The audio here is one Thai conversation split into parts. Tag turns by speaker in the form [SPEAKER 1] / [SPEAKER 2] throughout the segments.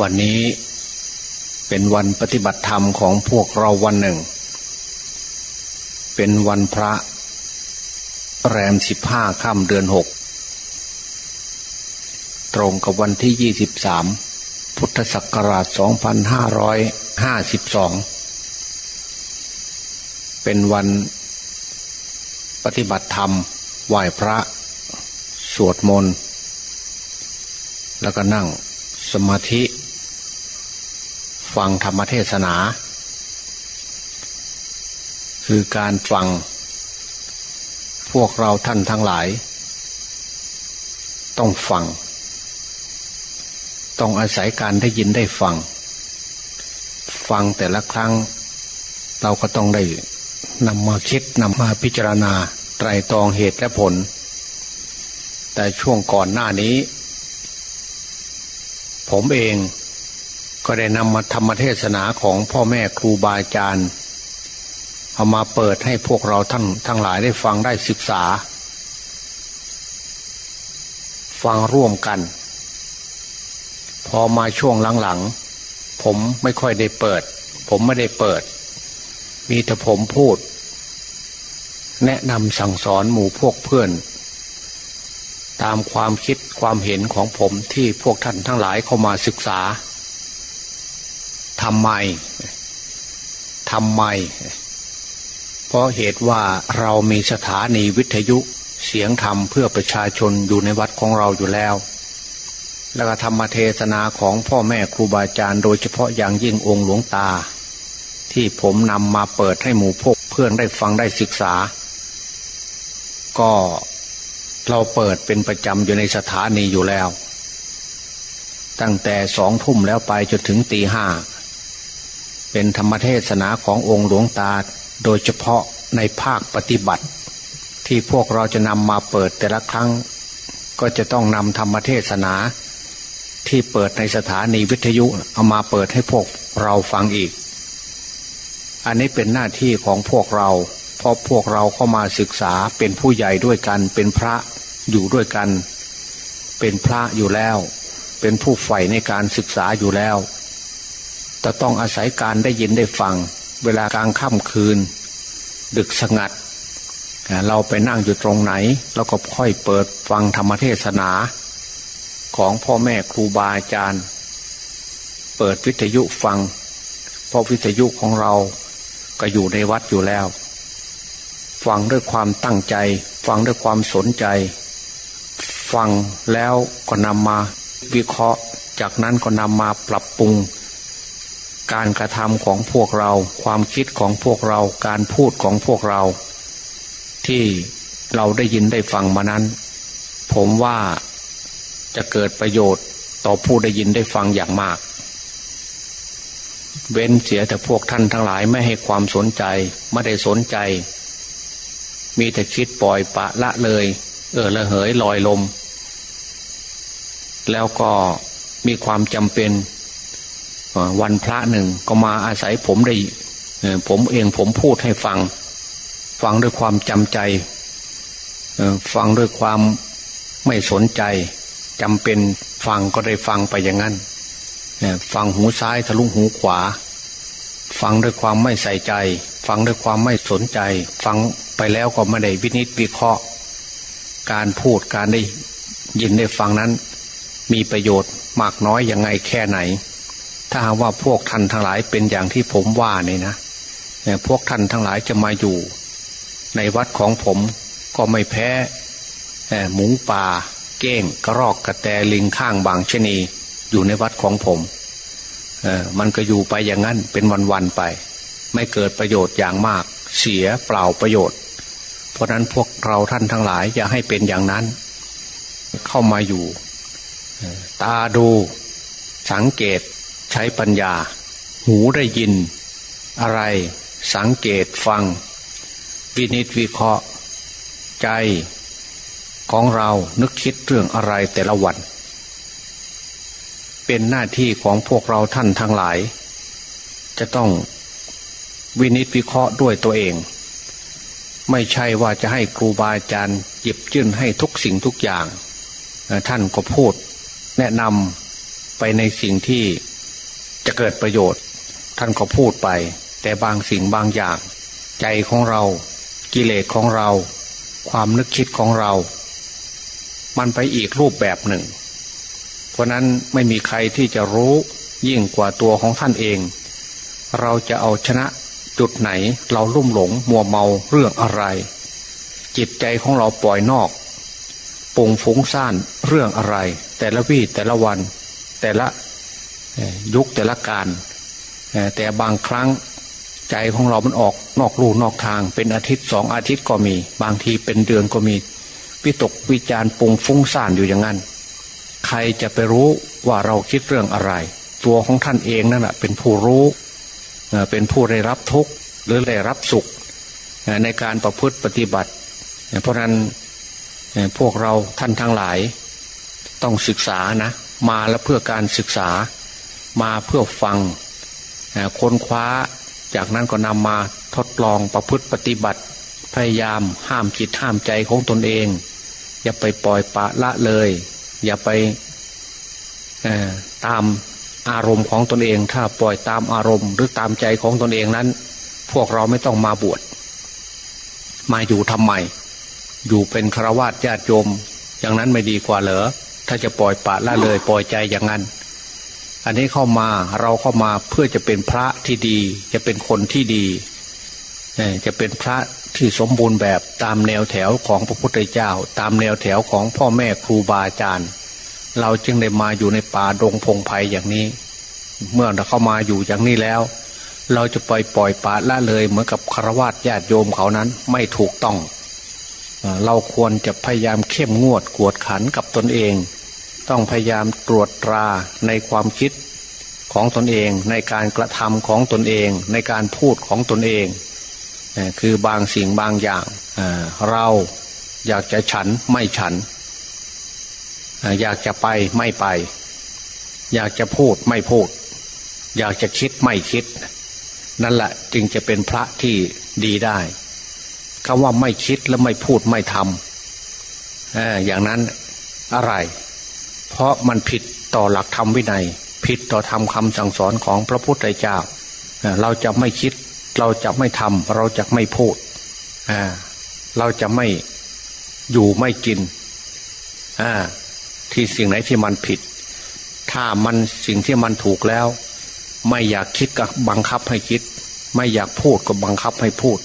[SPEAKER 1] วันนี้เป็นวันปฏิบัติธรรมของพวกเราวันหนึ่ง เป็นวันพระ แรมสิบห้าค่ำเดือนหก ตรงกับวันที่ยี่สิบสามพุทธศักราชสองพันห้าร้อยห้าสิบสองเป็นวันปฏิบัติธรรม ไหว้พระ สวดมนต์ แล้วก็นั่งสมาธิ ฟังธรรมเทศนา คือการฟัง พวกเราท่านทั้งหลาย ต้องฟัง ต้องอาศัยการได้ยินได้ฟัง ฟังแต่ละครั้ง เราก็ต้องได้นำมาคิดนำมาพิจารณาไตรตรองเหตุและผล แต่ช่วงก่อนหน้านี้ ผมเอง ก็ได้นำมาธรรมเทศนาของพ่อแม่ครูบาอาจารย์เอามาเปิดให้พวกเราท่านทั้งหลายได้ฟังได้ศึกษา ฟังร่วมกัน พอมาช่วงหลังๆ ผมไม่ค่อยได้เปิด ผมไม่ได้เปิด มีแต่ผมพูด แนะนำสั่งสอนหมู่พวกเพื่อน ตามความคิดความเห็นของผมที่พวกท่านทั้งหลายเข้ามาศึกษา ทำไมทำไม เพราะเหตุว่าเรามีสถานีวิทยุเสียงธรรมเพื่อประชาชนอยู่ในวัดของเราอยู่แล้ว แล้วก็ธรรมเทศนาของพ่อแม่ครูบาอาจารย์ โดยเฉพาะอย่างยิ่งองค์หลวงตา ที่ผมนำมาเปิดให้หมู่พวกเพื่อนได้ฟังได้ศึกษา ก็เราเปิดเป็นประจำอยู่ในสถานีอยู่แล้ว ตั้งแต่สองทุ่มแล้วไปจนถึงตีห้า เป็นธรรมเทศนาขององค์หลวงตา โดยเฉพาะในภาคปฏิบัติ ที่พวกเราจะนำมาเปิดแต่ละครั้ง ก็จะต้องนำธรรมเทศนา ที่เปิดในสถานีวิทยุเอามาเปิดให้พวกเราฟังอีก อันนี้เป็นหน้าที่ของพวกเรา เพราะพวกเราเข้ามาศึกษาเป็นผู้ใหญ่ด้วยกัน เป็นพระอยู่ด้วยกัน เป็นพระอยู่แล้ว เป็นผู้ใฝ่ในการศึกษาอยู่แล้ว จะต้องอาศัยการได้ยินได้ฟัง เวลากลางค่ำคืน ดึกสงัด เราไปนั่งอยู่ตรงไหน เราก็ค่อยเปิดฟังธรรมเทศนา ของพ่อแม่ครูบาอาจารย์ เปิดวิทยุฟัง เพราะวิทยุของเราก็อยู่ในวัดอยู่แล้ว ฟังด้วยความตั้งใจ ฟังด้วยความสนใจ ฟังแล้วก็นำมาวิเคราะห์ จากนั้นก็นำมาปรับปรุง การกระทำของพวกเรา ความคิดของพวกเรา การพูดของพวกเรา ที่เราได้ยินได้ฟังมานั้น ผมว่าจะเกิดประโยชน์ต่อผู้ได้ยินได้ฟังอย่างมาก เว้นเสียแต่พวกท่านทั้งหลายไม่ให้ความสนใจ ไม่ได้สนใจ มีแต่คิดปล่อยปะละเลย เออละเหยลอยลม แล้วก็มีความจำเป็น วันพระหนึ่งก็มาอาศัยผมได้ผมเองผมพูดให้ฟัง ฟังด้วยความจำใจฟังด้วยความไม่สนใจจำเป็นฟังก็ได้ฟังไปอย่างนั้นฟังหูซ้ายทะลุหูขวา ฟังด้วยความไม่ใส่ใจ ฟังด้วยความไม่สนใจ ฟังไปแล้วก็ไม่ได้วินิจวิเคราะห์ การพูดการได้ยินได้ฟังนั้น มีประโยชน์มากน้อยยังไงแค่ไหน ถ้าว่าพวกท่านทั้งหลายเป็นอย่างที่ผมว่าเนี่ยนะพวกท่านทั้งหลายจะมาอยู่ ในวัดของผมก็ไม่แพ้หมูป่า เก้งกระรอกกระแตลิงข้างบางชนี อยู่ในวัดของผมมันก็อยู่ไปอย่างนั้นเป็นวันๆไป ไม่เกิดประโยชน์อย่างมาก เสียเปล่าประโยชน์ เพราะนั้นพวกเราท่านทั้งหลายอย่าให้เป็นอย่างนั้น เข้ามาอยู่ ตาดูสังเกต ใช้ปัญญา หูได้ยิน อะไร สังเกตฟัง วินิจวิเคราะห์ ใจของเรานึกคิดเรื่องอะไรแต่ละวัน เป็นหน้าที่ของพวกเราท่านทั้งหลาย จะต้องวินิจวิเคราะห์ด้วยตัวเอง ไม่ใช่ว่าจะให้ครูบาอาจารย์หยิบยื่นให้ทุกสิ่งทุกอย่าง ท่านก็พูดแนะนำไปไปในสิ่งที่ จะเกิดประโยชน์ ท่านก็พูดไป แต่บางสิ่งบางอย่าง ใจของเรากิเลสของเรา ความนึกคิดของเรา มันไปอีกรูปแบบหนึ่ง เพราะนั้นไม่มีใครที่จะรู้ยิ่งกว่าตัวของท่านเอง เราจะเอาชนะจุดไหนเราลุ่มหลงมัวเมาเรื่องอะไร จิตใจของเราปล่อยนอกปุงฟุ้งซ่านเรื่องอะไร แต่ละวี่แต่ละวัน แต่ละ ยุคแต่ละการ แต่บางครั้งใจของเรามันออกนอกลู่นอกทาง เป็นอาทิตย์สองอาทิตย์ก็มี บางทีเป็นเดือนก็มีวิตกวิจารปุงฟุ้งซ่านอยู่อย่างนั้น ใครจะไปรู้ว่าเราคิดเรื่องอะไร ตัวของท่านเองนั่นแหะเป็นผู้รู้เป็นผู้ได้รับทุกข์หรือได้รับสุข ในการประพฤติปฏิบัติ เพราะนั้นพวกเราท่านทั้งหลาย ต้องศึกษานะ มาแล้วเพื่อการศึกษา มาเพื่อฟังค้นคว้าจากนั้นก็นำมาทดลองประพฤติปฏิบัติ พยายามห้ามจิตห้ามใจของตนเอง อย่าไปปล่อยปะละเลย อย่าไปตามอารมณ์ของตนเอง ถ้าปล่อยตามอารมณ์ หรือตามใจของตนเองนั้น พวกเราไม่ต้องมาบวชมาอยู่ทำไม อยู่เป็นฆราวาสญาติโยม อย่างนั้นไม่ดีกว่าเหรอถ้าจะปล่อยปะละเลย ปล่อยใจอย่างนั้น อันนี้เข้ามาเราเข้ามาเพื่อจะเป็นพระที่ดี จะเป็นคนที่ดีจะเป็นพระที่สมบูรณ์แบบตามแนวแถวของพระพุทธเจ้า ตามแนวแถวของพ่อแม่ครูบาอาจารย์ เราจึงได้มาอยู่ในป่าดงพงไพ่อย่างนี้ เมื่อเราเข้ามาอยู่อย่างนี้แล้ว เราจะปล่อยปล่อยปะละเลยเหมือนกับคารวะญาติโยมเขานั้นไม่ถูกต้อง เราควรจะพยายามเข้มงวดกวดขันกับตนเอง ต้องพยายามตรวจตราในความคิดของตนเอง ในการกระทำของตนเอง ในการพูดของตนเอง คือบางสิ่งบางอย่างเราอยากจะฉันไม่ฉัน อยากจะไปไม่ไป อยากจะพูดไม่พูด อยากจะคิดไม่คิด นั่นแหละจึงจะเป็นพระที่ดีได้คำว่าไม่คิดและไม่พูดไม่ทำอย่างนั้นอะไร เพราะมันผิดต่อหลักธรรมวินัย ผิดต่อธรรมคำสั่งสอนของพระพุทธเจ้า เราจะไม่คิด เราจะไม่ทำเราจะไม่พูด เราจะไม่อยู่ไม่กิน ที่สิ่งไหนที่มันผิด ถ้ามันสิ่งที่มันถูกแล้ว ไม่อยากคิดก็บังคับให้คิด ไม่อยากพูดก็บังคับให้พูด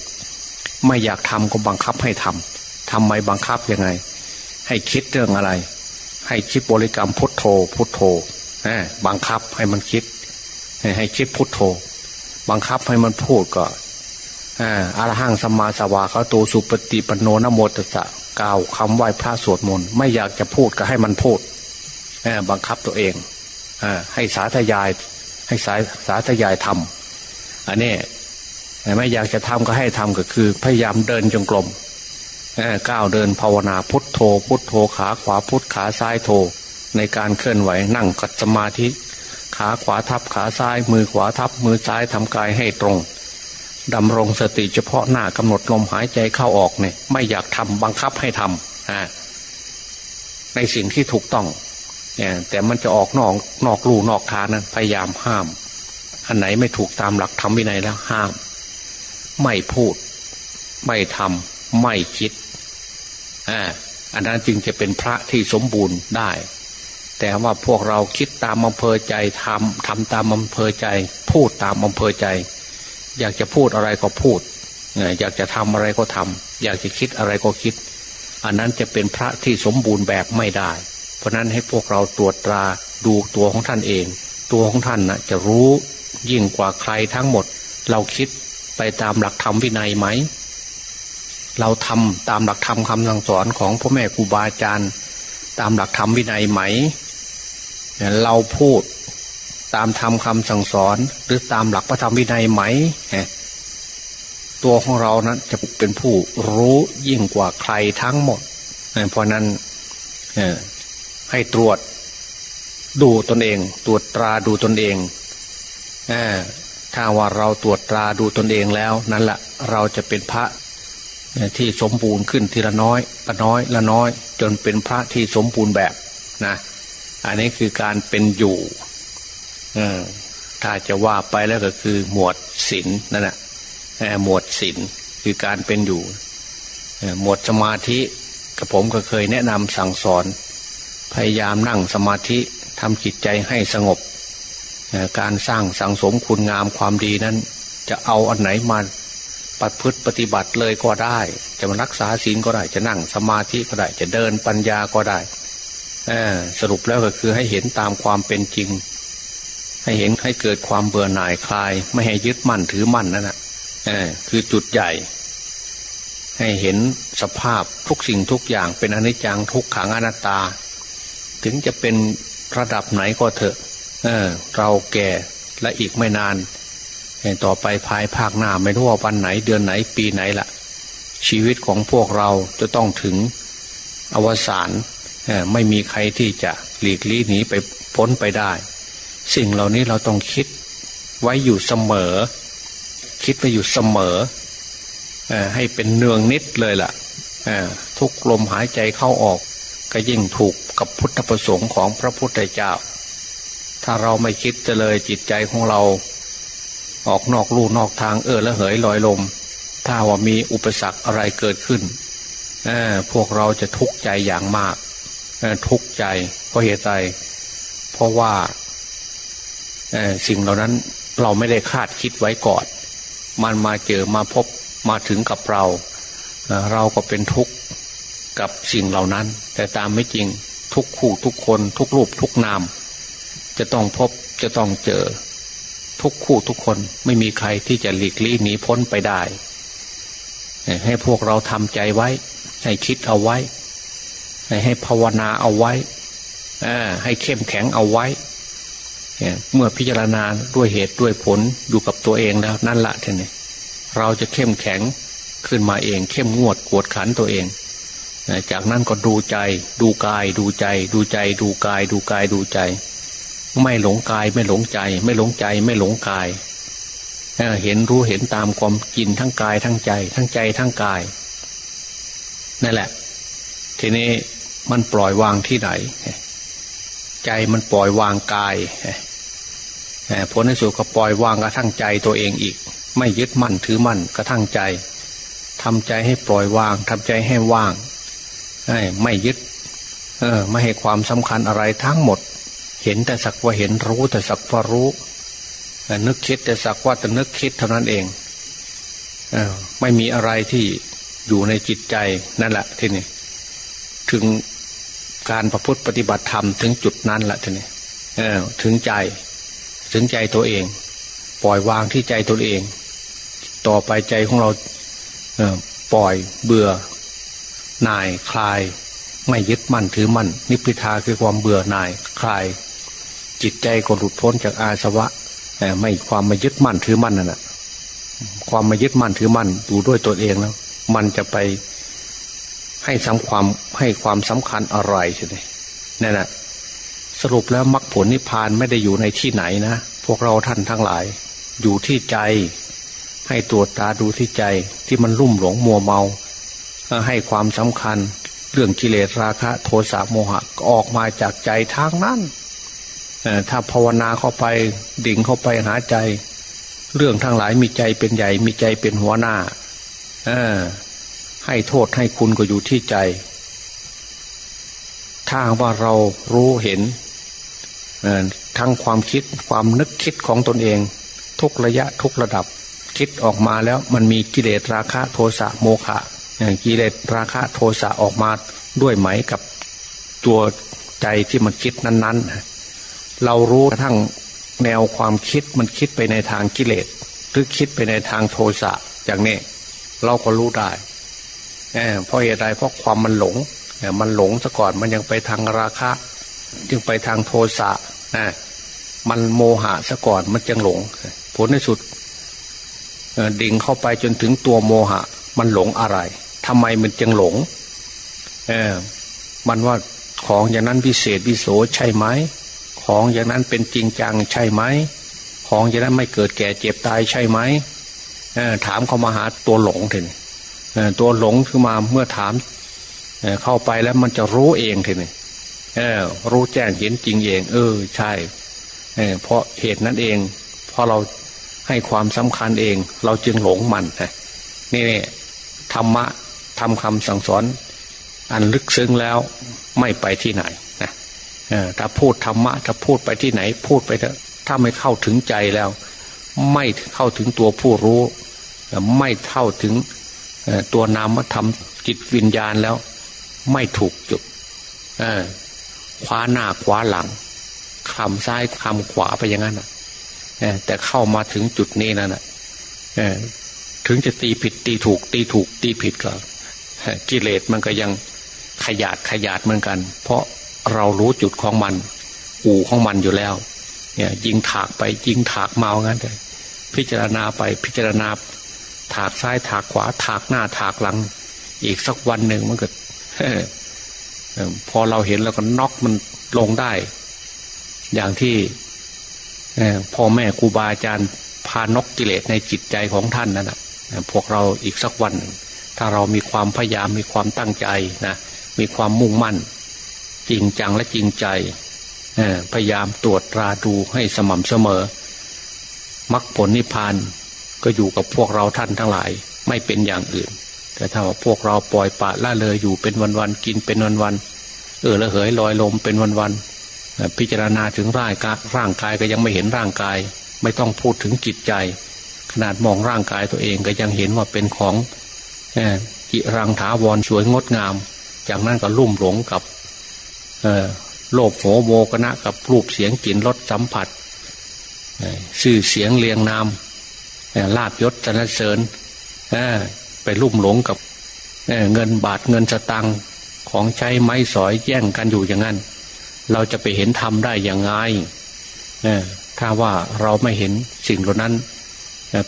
[SPEAKER 1] ไม่อยากทำก็บังคับให้ทำทำไมบังคับยังไง ให้คิดเรื่องอะไร ให้คิดบริกรรมพุทโธ พุทโธบังคับให้มันคิด ให้คิดพุทโธ บังคับให้มันพูดก็อารหังสัมมาสวาเขาตูสุปฏิปโนนโมตสะกล่าวคำไหว้พระสวดมนต์ไม่อยากจะพูดก็ให้มันพูดบังคับตัวเองให้สาธยายให้สาสาธยายทำอันนี้ไม่อยากจะทำก็ให้ทำก็คือ พยายามเดินจงกรม ก้าวเดินภาวนาพุทโธ พุทโธขาขวาพุทขาซ้ายโธในการเคลื่อนไหวนั่งกัดสมาธิ ขาขวาทับขาซ้าย มือขวาทับมือซ้ายทำกายให้ตรงดำรงสติเฉพาะหน้ากำหนดลมหายใจเข้าออกเนี่ยไม่อยากทำบังคับให้ทำในสิ่งที่ถูกต้องแต่มันจะออกนอกนอกลู่นอกทางนั้นพยายามห้าม อันไหนไม่ถูกตามหลักธรรมวินัยแล้วห้าม ไม่พูด ไม่ทำไม่คิด อันนั้นจึงจะเป็นพระที่สมบูรณ์ได้ แต่ว่าพวกเราคิดตามอำเภอใจทำทำตามอำเภอใจ พูดตามอำเภอใจ อยากจะพูดอะไรก็พูดอยากจะทำอะไรก็ทำอยากจะคิดอะไรก็คิด อันนั้นจะเป็นพระที่สมบูรณ์แบบไม่ได้ เพราะนั้นให้พวกเราตรวจตราดูตัวของท่านเอง ตัวของท่านนะจะรู้ยิ่งกว่าใครทั้งหมด เราคิดไปตามหลักธรรมวินัยไหม เราทำตามหลักธรรมคำสั่งสอนของพ่อแม่ครูบาอาจารย์ ตามหลักธรรมวินัยไหม เราพูดตามธรรมคำสั่งสอนหรือตามหลักพระธรรมวินัยไหม ตัวของเรานั้นจะเป็นผู้รู้ยิ่งกว่าใครทั้งหมด เพราะนั้นให้ตรวจดูตนเอง ตรวจตราดูตนเองถ้าว่าเราตรวจตราดูตนเองแล้ว นั่นแหละเราจะเป็นพระ ที่สมบูรณ์ขึ้นทีละน้อยละน้อยละน้อย จนเป็นพระที่สมบูรณ์แบบนะ อันนี้คือการเป็นอยู่อถ้าจะว่าไปแล้วก็คือหมวดศีลนั่นแหละหมวดศีลคือการเป็นอยู่หมวดสมาธิกับผมก็เคยแนะนำสั่งสอน พยายามนั่งสมาธิทำจิตใจให้สงบ การสร้างสังสมคุณงามความดีนั้น จะเอาอันไหนมา ปฏิพฤติปฏิบัติเลยก็ได้ จะมารักษาศีลก็ได้ จะนั่งสมาธิก็ได้ จะเดินปัญญาก็ได้สรุปแล้วก็คือให้เห็นตามความเป็นจริง ให้เห็นให้เกิดความเบื่อหน่ายคลาย ไม่ให้ยึดมั่นถือมั่นนั่นแหละคือจุดใหญ่ ให้เห็นสภาพทุกสิ่งทุกอย่างเป็นอนิจจังทุกขังอนัตตา ถึงจะเป็นระดับไหนก็เถอะเเราแก่และอีกไม่นาน ต่อไปภายภาคหน้าไม่รู้ว่าวันไหนเดือนไหนปีไหนละ่ะ ชีวิตของพวกเราจะต้องถึงอวสานไม่มีใครที่จะหลีกลี่หนีไปพ้นไปได้ สิ่งเหล่านี้เราต้องคิดไว้อยู่เสมอ คิดไว้อยู่เสมอให้เป็นเนืองนิดเลยล่ะทุกลมหายใจเข้าออก ก็ยิ่งถูกกับพุทธประสงค์ของพระพุทธเจ้า ถ้าเราไม่คิดจะเลยจิตใจของเรา ออกนอกลู่นอกทางเออและเหยลอยลม ถ้าว่ามีอุปสรรคอะไรเกิดขึ้นพวกเราจะทุกข์ใจอย่างมากทุกข์ใจเพราะเหตุใดเพราะว่าสิ่งเหล่านั้นเราไม่ได้คาดคิดไว้ก่อน มันมาเจอมาพบมาถึงกับเรา เราก็เป็นทุกข์กับสิ่งเหล่านั้น แต่ตามไม่จริงทุกคู่ทุกคนทุกรูปทุกนาม จะต้องพบจะต้องเจอ ทุกคู่ทุกคนไม่มีใครที่จะหลีกลี่หนีพ้นไปได้ ให้พวกเราทำใจไว้ ให้คิดเอาไว้ ให้ภาวนาเอาไว้ให้เข้มแข็งเอาไว้เมื่อพิจารณาด้วยเหตุด้วยผลอยู่กับตัวเองแล้วนั่นละท่านนี่เราจะเข้มแข็งขึ้นมาเอง เข้มงวดกวดขันตัวเอง จากนั้นก็ดูใจ ดูกาย ดูใจ ดูใจ ดูกาย ดูกายดูใจ ไม่หลงกายไม่หลงใจ ไม่หลงใจไม่หลงกายเห็นรู้เห็นตามความกินทั้งกายทั้งใจ ทั้งใจทั้งกายนั่นแหละ ทีนี้มันปล่อยวางที่ไหน ใจมันปล่อยวางกายผลในสุดก็ปล่อยวางกระทั่งใจตัวเองอีก ไม่ยึดมั่นถือมั่นกระทั่งใจทำใจให้ปล่อยวางทำใจให้ว่างไม่ยึด เออ ไม่ให้ความสำคัญอะไรทั้งหมด เห็นแต่สักว่าเห็นรู้แต่สักว่ารู้นึกคิดแต่สักว่าแต่นึกคิดเท่านั้นเองอไม่มีอะไรที่อยู่ในจิตใจนั่นแหละทีนี้ถึงการประพฤติปฏิบัติธรรมถึงจุดนั้นแหละทีนี้ถึงใจ ถึงใจตัวเอง ปล่อยวางที่ใจตัวเอง ต่อไปใจของเราปล่อยเบื่อหน่ายคลาย ไม่ยึดมั่นถือมั่น นิพพิทาคือความเบื่อหน่ายคลาย จิตใจก็หลุดพ้นจากอาสวะไม่ความมายึดมั่นถือมั่นนั่นแหะความมายึดมั่นถือมั่นอยู่ด้วยตัวเองแล้ว มันจะไปให้สำความให้ความสำคัญอะไรใช่ไหมนั่นแหละสรุปแล้วมรรคผลนิพพานไม่ได้อยู่ในที่ไหนนะ พวกเราท่านทั้งหลาย อยู่ที่ใจ ให้ตรวจตาดูที่ใจที่มันลุ่มหลงมัวเมา ให้ความสำคัญ เรื่องกิเลสราคะ โทสะโมหะออกมาจากใจทางนั้นถ้าภาวนาเข้าไปดิ่งเข้าไปหาใจ เรื่องทั้งหลายมีใจเป็นใหญ่มีใจเป็นหัวหน้าให้โทษให้คุณก็อยู่ที่ใจ ถ้าว่าเรารู้เห็นทั้งความคิดความนึกคิดของตนเอง ทุกระยะทุกระดับคิดออกมาแล้วมันมีกิเลสราคะ โทสะโมฆะ กิเลสราคะโทสะออกมาด้วยไหมกับตัวใจที่มันคิดนั้น ๆ เรารู้กระทั่งแนวความคิดมันคิดไปในทางกิเลสหรือคิดไปในทางโทสะอย่างนี้ เราก็รู้ได้เพราะเหตุใดเพราะความมันหลงมันหลงซะก่อนมันยังไปทางราคะ จึงไปทางโทสะนะมันโมหะซะก่อนมันจึงหลง ผลในสุดดิ่งเข้าไปจนถึงตัวโมหะ มันหลงอะไร ทำไมมันจึงหลง เออ มันว่าของอย่างนั้นพิเศษวิโสใช่ไหมของอย่างนั้นเป็นจริงจังใช่ไหมของอย่างนั้นไม่เกิดแก่เจ็บตายใช่ไหมถามเขามาหาตัวหลงทีนี้ตัวหลงคือมาเมื่อถามเข้าไปแล้วมันจะรู้เองทีนี้รู้แจ้งเห็นจริงเอง เออ ใช่เพราะเหตุนั้นเองเพราะเราให้ความสำคัญเอง เราจึงหลงมันนะนี่ธรรมะ ทำคำสั่งสอน อันลึกซึ้งแล้วไม่ไปที่ไหนนะถ้าพูดธรรมะถ้าพูดไปที่ไหน พูดไปถ้าไม่เข้าถึงใจแล้ว ไม่เข้าถึงตัวผู้รู้ ไม่เข้าถึงตัวนามธรรมจิตวิญญาณแล้ว ไม่ถูกจุดคว้าหน้าคว้าหลังคำซ้ายคำขวาไปอย่างนั้นแต่เข้ามาถึงจุดนี้นั่นถึงจะตีผิดตีถูกตีถูกตีผิดก็ กิเลสมันก็ยังขยาดขยาดเหมือนกัน เพราะเรารู้จุดของมัน อู่ของมันอยู่แล้ว เนี่ยยิงถากไปยิงถากเมางั้นเลยพิจารณาไปพิจารณา ถากซ้ายถากขวา ถากหน้าถากหลัง อีกสักวันหนึ่งมันก็พอเราเห็นแล้วก็น็อกมันลงได้ อย่างที่พ่อแม่ครูบาอาจารย์พานกกิเลสในจิตใจของท่านนั่นแหะพวกเราอีกสักวัน ถ้าเรามีความพยายามมีความตั้งใจนะมีความมุ่งมั่น จริงจังและจริงใจพยายามตรวจตราดูให้สม่ำเสมอมรรคผลนิพพานก็อยู่กับพวกเราท่านทั้งหลาย ไม่เป็นอย่างอื่น แต่ถ้าว่าพวกเราปล่อยปะละเลยอยู่เป็นวันๆกินเป็นวันๆเออละเหยลอยลมเป็นวันๆพิจารณาถึงร่างกายร่างกายก็ยังไม่เห็นร่างกาย ไม่ต้องพูดถึงจิตใจ ขนาดมองร่างกายตัวเองก็ยังเห็นว่าเป็นของ จิรังถาวรสวยงดงาม จากนั้นก็ลุ่มหลงกับโลภโหโมกนะกับรูปเสียงกลิ่นรสสัมผัสชื่อเสียงเรียงนามลาบยศสนเสริญไปลุ่มหลงกับเงินบาทเงินสตังของใช้ไม้สอยแย่งกันอยู่อย่างนั้น เราจะไปเห็นธรรมได้อย่างไงถ้าว่าเราไม่เห็นสิ่งเหล่านั้น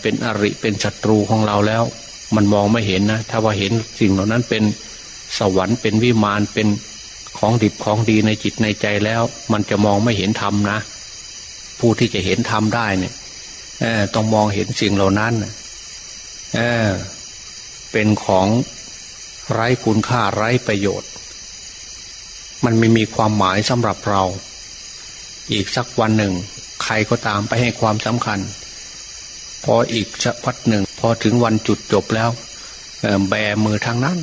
[SPEAKER 1] เป็นอริเป็นศัตรูของเราแล้ว มันมองไม่เห็นนะ ถ้าว่าเห็นสิ่งเหล่านั้นเป็นสวรรค์เป็นวิมานเป็นของดิบของดีในจิตในใจแล้ว มันจะมองไม่เห็นธรรมนะ ผู้ที่จะเห็นธรรมได้เนี่ยต้องมองเห็นสิ่งเหล่านั้นเเป็นของไร้คุณค่าไร้ประโยชน์ มันไม่มีความหมายสำหรับเรา อีกสักวันหนึ่ง ใครก็ตามไปให้ความสำคัญ พออีกสักพักหนึ่ง พอถึงวันจุดจบแล้วแบมือทางนั้น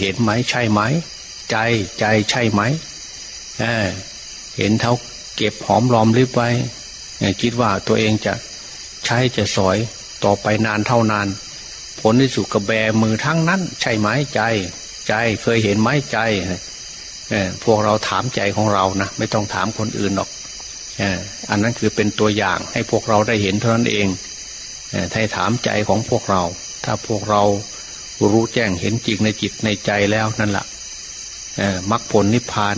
[SPEAKER 1] เห็นไหมใช่ไหม ใจใจใช่ไหมเเห็นเท้าเก็บหอมรอมริบไว้คิดว่าตัวเองจะใช้จะสอยต่อไปนานเท่านาน ผลที่สุดกระแบมือทั้งนั้น ใช่ไหมใจ ใจเคยเห็นไหมใจพวกเราถามใจของเรานะไม่ต้องถามคนอื่นหรอก อันนั้นคือเป็นตัวอย่างให้พวกเราได้เห็นเท่านั้นเองให้ถามใจของพวกเรา ถ้าพวกเรารู้แจ้งเห็นจริงในจิตในใจแล้วนั่นแหละมรรคผลนิพพาน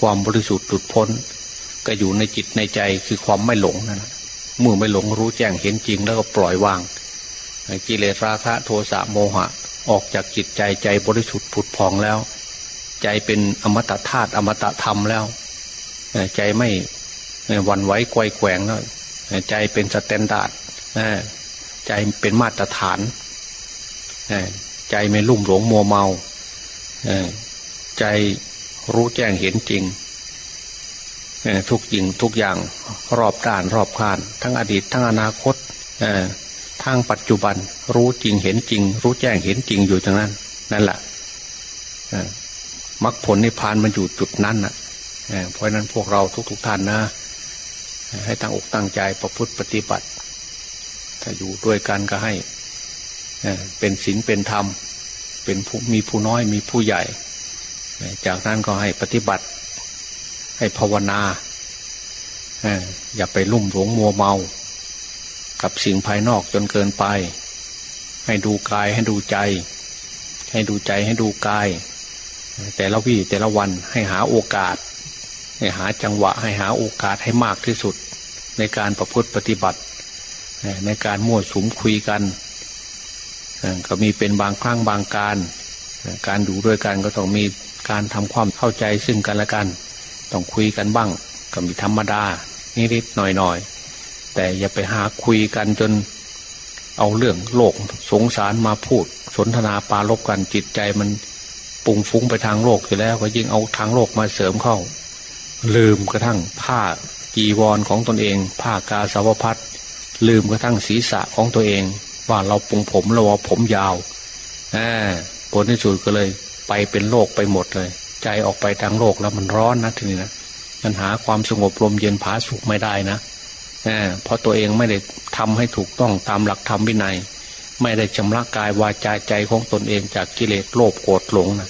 [SPEAKER 1] ความบริสุทธิ์หลุดพ้น ก็อยู่ในจิตในใจคือความไม่หลงนั่นแหละเมื่อไม่หลงรู้แจ้งเห็นจริงแล้วก็ปล่อยวาง กิเลสราคะโทสะโมหะ ออกจากจิตใจใจบริสุทธิ์ผุดผ่องแล้ว ใจเป็นอมตะธาตุอมตะธรรมแล้ว ใจไม่ หวั่นไหวไกวแกว่งแล้วใจเป็น standard ใจเป็นมาตรฐานใจไม่ลุ่มหลงมัวเมาใจรู้แจ้งเห็นจริงทุกยิงทุกอย่างรอบด้านรอบข้าน ทั้งอดีตทั้งอนาคตทางปัจจุบันรู้จริงเห็นจริง รู้แจ้งเห็นจริงอยู่ตรงนั้น นั่นแหละมรรคผลในพานมันอยู่จุดนั้นนะเพราะนั้นพวกเราทุกๆทท่านนะ ให้ตั้งอกตั้งใจประพฤติปฏิบัติ ถ้าอยู่ด้วยกันก็ให้เป็นศีลเป็นธรรม เป็นผู้มีผู้น้อยมีผู้ใหญ่ จากนั้นก็ให้ปฏิบัติ ให้ภาวนาอย่าไปลุ่มหลงมัวเมา กับสิ่งภายนอกจนเกินไป ให้ดูกายให้ดูใจ ให้ดูใจให้ดูกาย แต่ละวี่แต่ละวันให้หาโอกาส ห้หาจังหวะให้หาโอกาสให้มากที่สุด ในการประพฤติปฏิบัติ ในการมั่วสุมคุยกัน ก็มีเป็นบางครั้งบางการ การดูด้วยกันก็ต้องมีการทำความเข้าใจซึ่งกันและกัน ต้องคุยกันบ้าง ก็มีธรรมดานิดๆหน่อยๆ แต่อย่าไปหาคุยกันจนเอาเรื่องโลกสงสารมาพูด สนทนาปาลบกันจิตใจมันปุ่งฟุ้งไปทางโลกอยู่แล้ว ก็ยิ่งเอาทางโลกมาเสริมเข้า ลืมกระทั่งผ้าจีวรของตนเอง ผ้ากาสาวพัดลืมกระทั่งศีรษะของตัวเอง ว่าเราปรุงผมเราว่าผมยาวอผลที่สุดก็เลย ไปเป็นโรคไปหมดเลย ใจออกไปทางโลกแล้วมันร้อนนะทีนี้นะมันหาความสงบลมเย็นผาสุขไม่ได้นะเพราะตัวเองไม่ได้ทำให้ถูกต้องตามหลักธรรมวินัย ไม่ได้ชำระกายวาจาใจของตนเองจากกิเลสโลภโกรธหลงนะ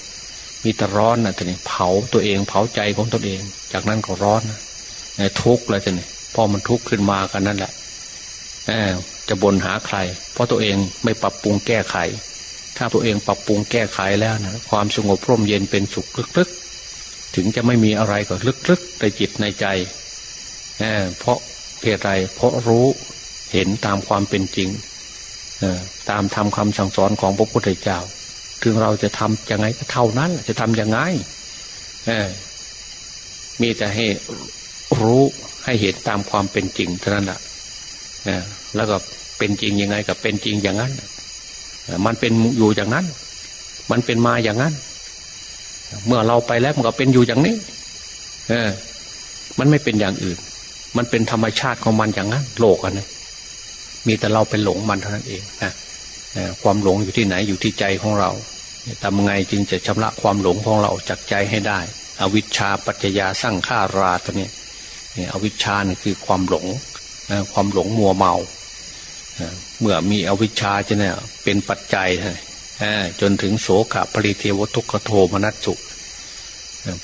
[SPEAKER 1] มีแต่ร้อนนะทีนี้เผาตัวเอง เผาใจของตนเอง จากนั้นก็ร้อนนะทุกข์เลยทีนี้พอมันทุกข์ขึ้นมากันนั่นแหละจะบ่นหาใคร เพราะตัวเองไม่ปรับปรุงแก้ไข ถ้าตัวเองปรับปรุงแก้ไขแล้วนะความสงบร่มเย็นเป็นสุขลึกๆ ถึงจะไม่มีอะไรก็ลึกๆในจิตในใจเเพราะเพศไรเพราะรู้เห็นตามความเป็นจริงตามทำคำสั่งสอนของพระพุทธเจ้า ถึงเราจะทำยังไงก็เท่านั้น จะทำยังไงมีแต่ให้รู้ให้เห็นตามความเป็นจริงเท่านั้นแหละแล้วก็เป็นจริงยังไงกับเป็นจริงอย่างนั้นมันเป็นอยู่อย่างนั้น มันเป็นมาอย่างนั้น เมื่อเราไปแล้วมันก็เป็นอยู่อย่างนี้เออ มันไม่เป็นอย่างอื่น มันเป็นธรรมชาติของมันอย่างนั้น โลกอันนี้มีแต่เราเป็นหลงมันเท่านั้นเองนะความหลงอยู่ที่ไหนอยู่ที่ใจของเรา ทำไงจึงจะชำระความหลงของเราจากใจให้ได้ อวิชชาปัจจยาสร้างข้าราตัวนี้อวิชชานี่คือความหลงความหลงมัวเมาเมื่อมีอวิชชาจะเนี่ยเป็นปัจจัยจนถึงโสกะปริเทวทุกขโทมนัสสุ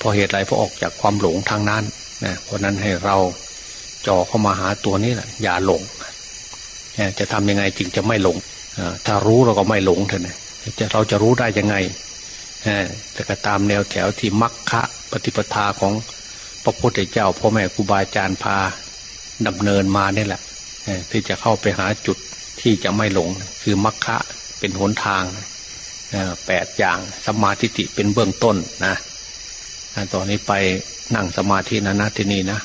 [SPEAKER 1] พอเหตุไรพอออกจากความหลงทางนั้นนะเพราะนั้นให้เราจ่อเข้ามาหาตัวนี้แหละอย่าหลงจะทำยังไงจึงจะไม่หลงถ้ารู้เราก็ไม่หลงเถอะนะ จะเราจะรู้ได้ยังไงแต่ก็ตามแนวแถวที่มักคะปฏิปทาของพระพุทธเจ้าพ่อแม่ครูบาอาจารย์พาดำเนินมาเนี่ยแหละที่จะเข้าไปหาจุดที่จะไม่หลง คือมัคคะเป็นหนทางแปดอย่างสมาธิติเป็นเบื้องต้นนะตอนนี้ไปนั่งสมาธินะนะที่นี่นะ